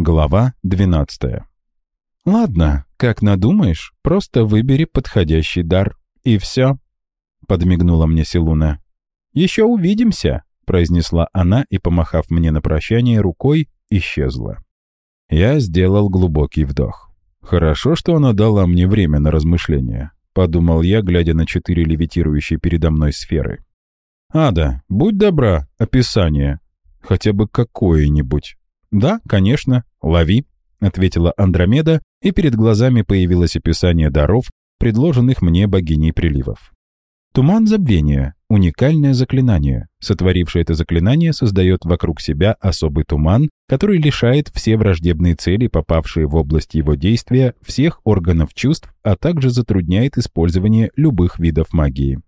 Глава 12. «Ладно, как надумаешь, просто выбери подходящий дар, и все», — подмигнула мне Силуна. «Еще увидимся», — произнесла она и, помахав мне на прощание рукой, исчезла. Я сделал глубокий вдох. «Хорошо, что она дала мне время на размышления», — подумал я, глядя на четыре левитирующие передо мной сферы. «Ада, будь добра, описание. Хотя бы какое-нибудь». «Да, конечно, лови», — ответила Андромеда, и перед глазами появилось описание даров, предложенных мне богиней приливов. Туман забвения — уникальное заклинание. Сотворившее это заклинание создает вокруг себя особый туман, который лишает все враждебные цели, попавшие в область его действия, всех органов чувств, а также затрудняет использование любых видов магии.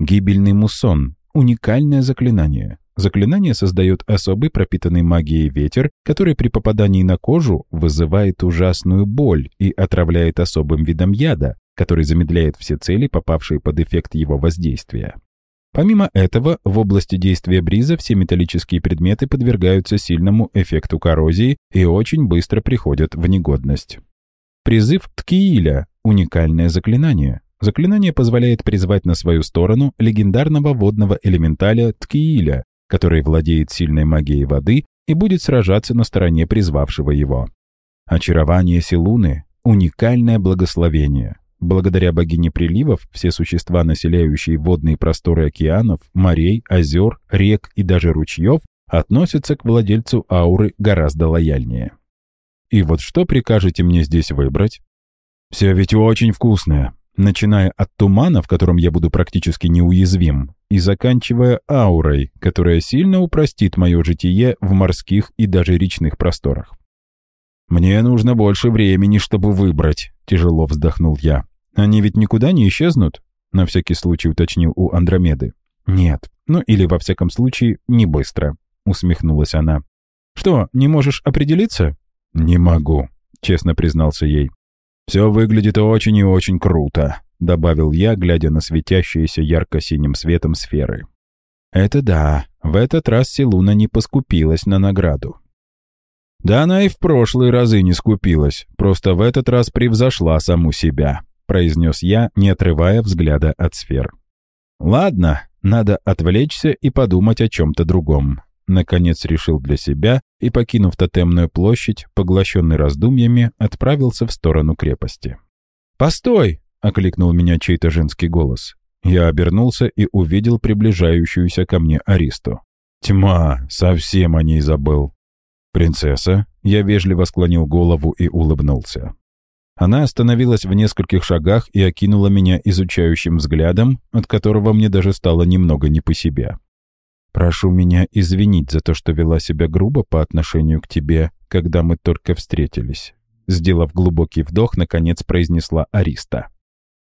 Гибельный муссон — уникальное заклинание. Заклинание создает особый пропитанный магией ветер, который при попадании на кожу вызывает ужасную боль и отравляет особым видом яда, который замедляет все цели, попавшие под эффект его воздействия. Помимо этого, в области действия бриза все металлические предметы подвергаются сильному эффекту коррозии и очень быстро приходят в негодность. Призыв Ткииля – уникальное заклинание. Заклинание позволяет призвать на свою сторону легендарного водного элементаля Ткииля, который владеет сильной магией воды и будет сражаться на стороне призвавшего его. Очарование Силуны — уникальное благословение. Благодаря богине приливов все существа, населяющие водные просторы океанов, морей, озер, рек и даже ручьев, относятся к владельцу ауры гораздо лояльнее. И вот что прикажете мне здесь выбрать? Все ведь очень вкусное начиная от тумана, в котором я буду практически неуязвим, и заканчивая аурой, которая сильно упростит мое житие в морских и даже речных просторах. «Мне нужно больше времени, чтобы выбрать», — тяжело вздохнул я. «Они ведь никуда не исчезнут?» — на всякий случай уточнил у Андромеды. «Нет, ну или во всяком случае не быстро», — усмехнулась она. «Что, не можешь определиться?» «Не могу», — честно признался ей. «Все выглядит очень и очень круто», — добавил я, глядя на светящиеся ярко-синим светом сферы. «Это да, в этот раз Силуна не поскупилась на награду». «Да она и в прошлые разы не скупилась, просто в этот раз превзошла саму себя», — произнес я, не отрывая взгляда от сфер. «Ладно, надо отвлечься и подумать о чем-то другом наконец решил для себя и, покинув тотемную площадь, поглощенный раздумьями, отправился в сторону крепости. «Постой!» — окликнул меня чей-то женский голос. Я обернулся и увидел приближающуюся ко мне Аристу. «Тьма! Совсем о ней забыл!» «Принцесса!» — я вежливо склонил голову и улыбнулся. Она остановилась в нескольких шагах и окинула меня изучающим взглядом, от которого мне даже стало немного не по себе. Прошу меня извинить за то, что вела себя грубо по отношению к тебе, когда мы только встретились». Сделав глубокий вдох, наконец произнесла Ариста.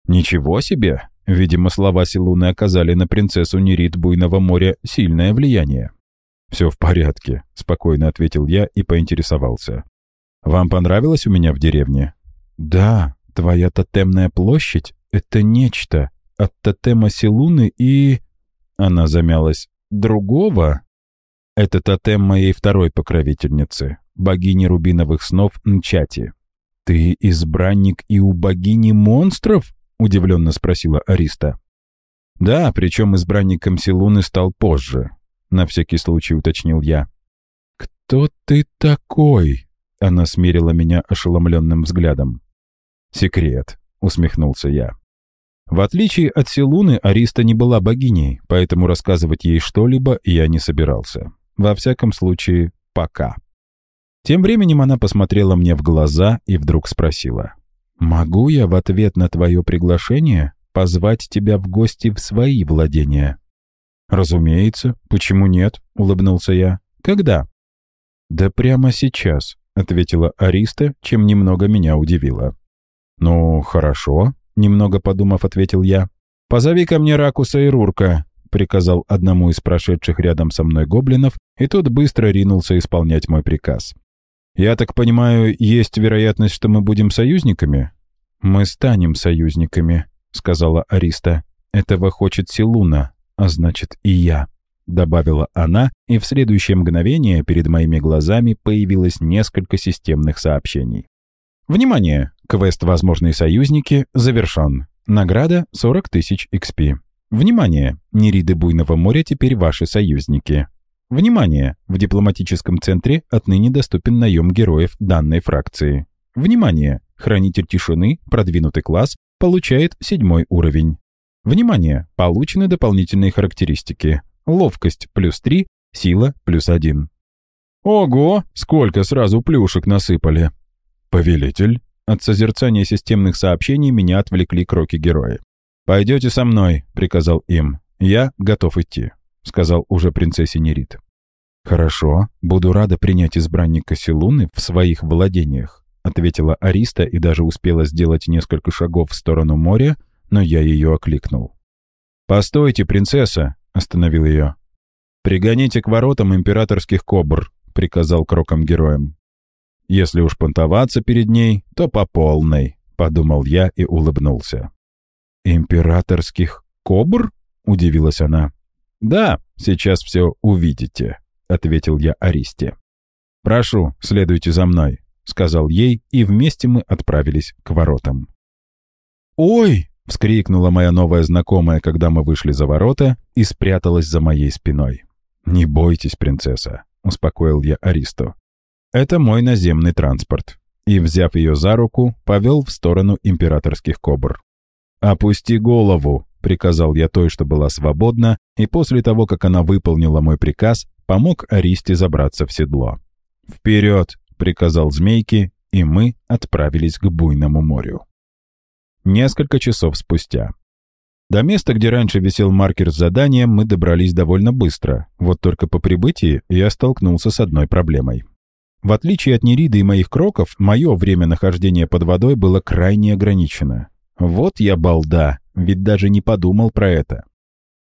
«Ничего себе!» Видимо, слова Силуны оказали на принцессу Нерит Буйного моря сильное влияние. «Все в порядке», — спокойно ответил я и поинтересовался. «Вам понравилось у меня в деревне?» «Да, твоя тотемная площадь — это нечто. От тотема Силуны и...» Она замялась другого — это тотем моей второй покровительницы, богини рубиновых снов Нчати. «Ты избранник и у богини монстров?» — удивленно спросила Ариста. «Да, причем избранником Силуны стал позже», — на всякий случай уточнил я. «Кто ты такой?» — она смерила меня ошеломленным взглядом. «Секрет», — усмехнулся я. В отличие от Силуны, Ариста не была богиней, поэтому рассказывать ей что-либо я не собирался. Во всяком случае, пока. Тем временем она посмотрела мне в глаза и вдруг спросила. «Могу я в ответ на твое приглашение позвать тебя в гости в свои владения?» «Разумеется. Почему нет?» — улыбнулся я. «Когда?» «Да прямо сейчас», — ответила Ариста, чем немного меня удивило. «Ну, хорошо», Немного подумав, ответил я. «Позови ко мне Ракуса и Рурка», — приказал одному из прошедших рядом со мной гоблинов, и тот быстро ринулся исполнять мой приказ. «Я так понимаю, есть вероятность, что мы будем союзниками?» «Мы станем союзниками», — сказала Ариста. «Этого хочет Силуна, а значит и я». добавила она, и в следующее мгновение перед моими глазами появилось несколько системных сообщений. Внимание! Квест «Возможные союзники» завершен. Награда 40 тысяч XP. Внимание! Нериды Буйного моря теперь ваши союзники. Внимание! В дипломатическом центре отныне доступен наем героев данной фракции. Внимание! Хранитель тишины, продвинутый класс, получает седьмой уровень. Внимание! Получены дополнительные характеристики. Ловкость плюс 3, сила плюс 1. Ого! Сколько сразу плюшек насыпали! «Повелитель?» От созерцания системных сообщений меня отвлекли кроки героя. «Пойдете со мной», — приказал им. «Я готов идти», — сказал уже принцессе Нерит. «Хорошо, буду рада принять избранника Силуны в своих владениях», — ответила Ариста и даже успела сделать несколько шагов в сторону моря, но я ее окликнул. «Постойте, принцесса!» — остановил ее. «Пригоните к воротам императорских кобр», — приказал кроком героям. «Если уж понтоваться перед ней, то по полной», — подумал я и улыбнулся. «Императорских кобр?» — удивилась она. «Да, сейчас все увидите», — ответил я Аристе. «Прошу, следуйте за мной», — сказал ей, и вместе мы отправились к воротам. «Ой!» — вскрикнула моя новая знакомая, когда мы вышли за ворота, и спряталась за моей спиной. «Не бойтесь, принцесса», — успокоил я Аристу. «Это мой наземный транспорт». И, взяв ее за руку, повел в сторону императорских кобр. «Опусти голову», — приказал я той, что была свободна, и после того, как она выполнила мой приказ, помог Аристе забраться в седло. «Вперед!» — приказал змейке, и мы отправились к буйному морю. Несколько часов спустя. До места, где раньше висел маркер с заданием, мы добрались довольно быстро. Вот только по прибытии я столкнулся с одной проблемой. В отличие от Нериды и моих кроков, мое время нахождения под водой было крайне ограничено. Вот я балда, ведь даже не подумал про это.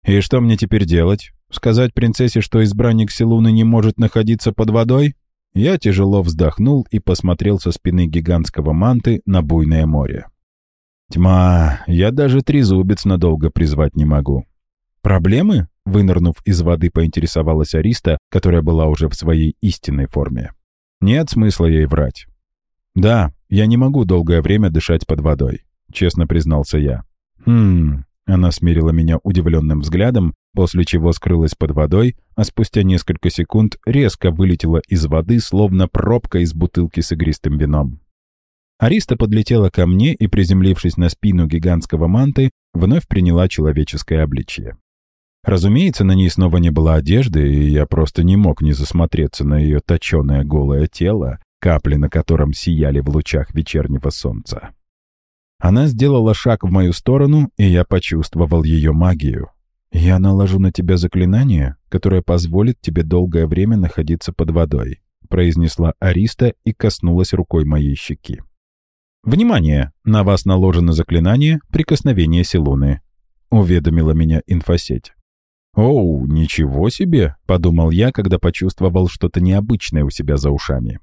И что мне теперь делать? Сказать принцессе, что избранник Силуны не может находиться под водой? Я тяжело вздохнул и посмотрел со спины гигантского манты на буйное море. Тьма, я даже трезубец надолго призвать не могу. Проблемы? Вынырнув из воды, поинтересовалась Ариста, которая была уже в своей истинной форме. Нет смысла ей врать. Да, я не могу долгое время дышать под водой. — честно признался я. «Хм...» Она смирила меня удивленным взглядом, после чего скрылась под водой, а спустя несколько секунд резко вылетела из воды, словно пробка из бутылки с игристым вином. Ариста подлетела ко мне и, приземлившись на спину гигантского манты, вновь приняла человеческое обличье. Разумеется, на ней снова не было одежды, и я просто не мог не засмотреться на ее точеное голое тело, капли на котором сияли в лучах вечернего солнца. Она сделала шаг в мою сторону, и я почувствовал ее магию. «Я наложу на тебя заклинание, которое позволит тебе долгое время находиться под водой», произнесла Ариста и коснулась рукой моей щеки. «Внимание! На вас наложено заклинание «Прикосновение Силуны», уведомила меня инфосеть. «Оу, ничего себе!» — подумал я, когда почувствовал что-то необычное у себя за ушами.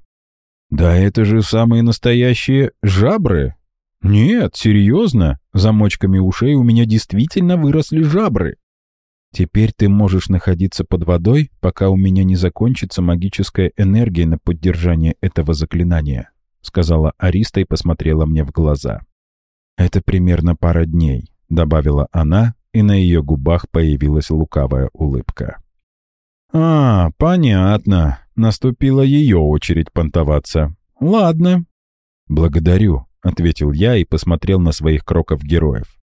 «Да это же самые настоящие жабры!» «Нет, серьезно, замочками ушей у меня действительно выросли жабры. Теперь ты можешь находиться под водой, пока у меня не закончится магическая энергия на поддержание этого заклинания», сказала Ариста и посмотрела мне в глаза. «Это примерно пара дней», добавила она, и на ее губах появилась лукавая улыбка. «А, понятно. Наступила ее очередь понтоваться. Ладно». «Благодарю», — ответил я и посмотрел на своих кроков героев.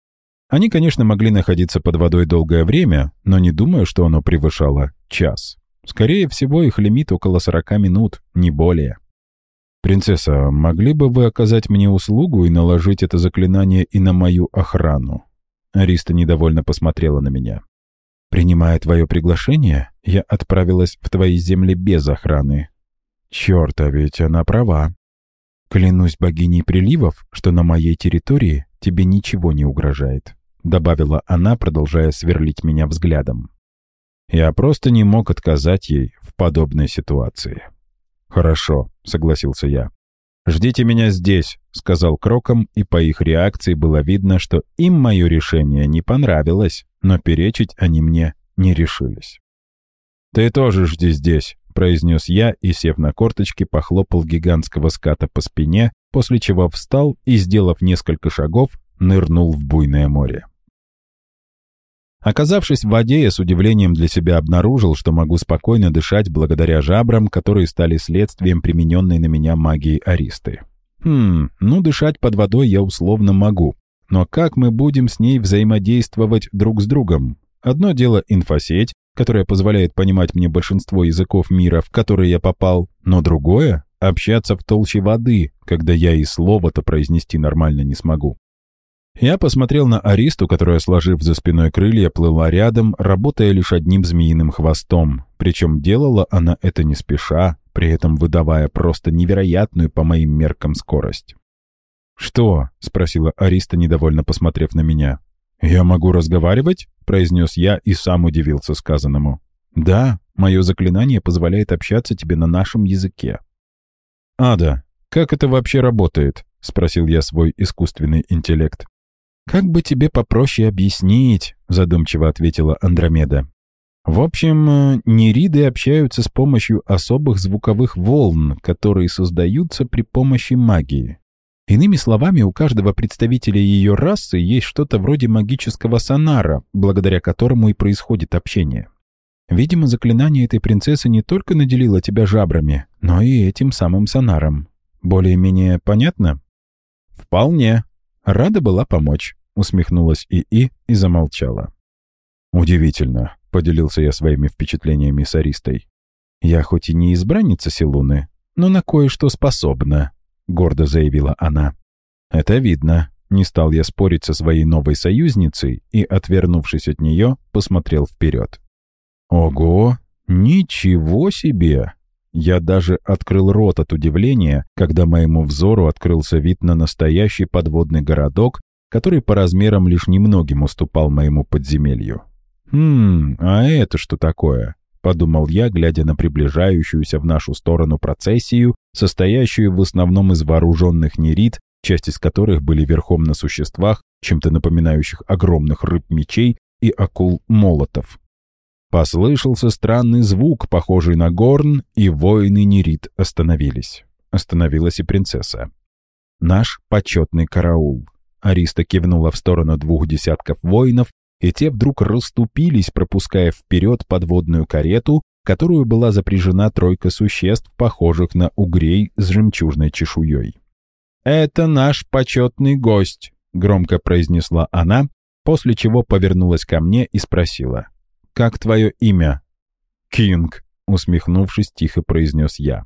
Они, конечно, могли находиться под водой долгое время, но не думаю, что оно превышало час. Скорее всего, их лимит около 40 минут, не более. «Принцесса, могли бы вы оказать мне услугу и наложить это заклинание и на мою охрану?» Ариста недовольно посмотрела на меня. «Принимая твое приглашение, я отправилась в твои земли без охраны». «Черт, а ведь она права. «Клянусь богиней приливов, что на моей территории тебе ничего не угрожает», добавила она, продолжая сверлить меня взглядом. Я просто не мог отказать ей в подобной ситуации. «Хорошо», — согласился я. «Ждите меня здесь», — сказал Кроком, и по их реакции было видно, что им мое решение не понравилось, но перечить они мне не решились. «Ты тоже жди здесь», — произнес я и, сев на корточки, похлопал гигантского ската по спине, после чего встал и, сделав несколько шагов, нырнул в буйное море. Оказавшись в воде, я с удивлением для себя обнаружил, что могу спокойно дышать благодаря жабрам, которые стали следствием примененной на меня магии Аристы. Хм, ну дышать под водой я условно могу. Но как мы будем с ней взаимодействовать друг с другом? Одно дело инфосеть, которая позволяет понимать мне большинство языков мира, в которые я попал, но другое — общаться в толще воды, когда я и слова-то произнести нормально не смогу. Я посмотрел на Аристу, которая, сложив за спиной крылья, плыла рядом, работая лишь одним змеиным хвостом. Причем делала она это не спеша, при этом выдавая просто невероятную по моим меркам скорость. «Что?» — спросила Ариста, недовольно посмотрев на меня. «Я могу разговаривать?» — произнес я и сам удивился сказанному. «Да, мое заклинание позволяет общаться тебе на нашем языке». «Ада, как это вообще работает?» — спросил я свой искусственный интеллект. «Как бы тебе попроще объяснить?» — задумчиво ответила Андромеда. «В общем, э, нериды общаются с помощью особых звуковых волн, которые создаются при помощи магии. Иными словами, у каждого представителя ее расы есть что-то вроде магического сонара, благодаря которому и происходит общение. Видимо, заклинание этой принцессы не только наделило тебя жабрами, но и этим самым сонаром. Более-менее понятно? Вполне. Рада была помочь усмехнулась ИИ и замолчала. «Удивительно», — поделился я своими впечатлениями с Аристой. «Я хоть и не избранница Силуны, но на кое-что способна», — гордо заявила она. «Это видно», — не стал я спорить со своей новой союзницей и, отвернувшись от нее, посмотрел вперед. «Ого! Ничего себе!» Я даже открыл рот от удивления, когда моему взору открылся вид на настоящий подводный городок который по размерам лишь немногим уступал моему подземелью. «Хм, а это что такое?» — подумал я, глядя на приближающуюся в нашу сторону процессию, состоящую в основном из вооруженных нерит, часть из которых были верхом на существах, чем-то напоминающих огромных рыб-мечей и акул-молотов. Послышался странный звук, похожий на горн, и воины нерит остановились. Остановилась и принцесса. Наш почетный караул. Ариста кивнула в сторону двух десятков воинов, и те вдруг расступились, пропуская вперед подводную карету, которую была запряжена тройка существ, похожих на угрей с жемчужной чешуей. «Это наш почетный гость», — громко произнесла она, после чего повернулась ко мне и спросила. «Как твое имя?» «Кинг», — усмехнувшись, тихо произнес я.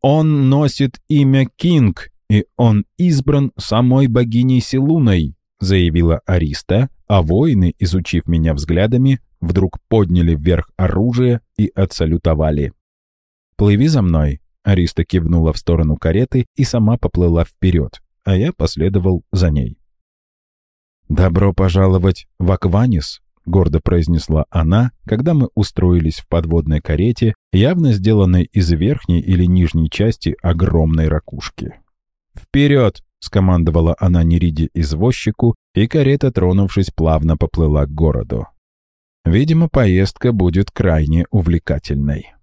«Он носит имя Кинг», и он избран самой богиней Силуной», — заявила Ариста, а воины, изучив меня взглядами, вдруг подняли вверх оружие и отсалютовали. «Плыви за мной», — Ариста кивнула в сторону кареты и сама поплыла вперед, а я последовал за ней. «Добро пожаловать в Акванис», — гордо произнесла она, когда мы устроились в подводной карете, явно сделанной из верхней или нижней части огромной ракушки. «Вперед!» — скомандовала она Нериде извозчику, и карета, тронувшись, плавно поплыла к городу. Видимо, поездка будет крайне увлекательной.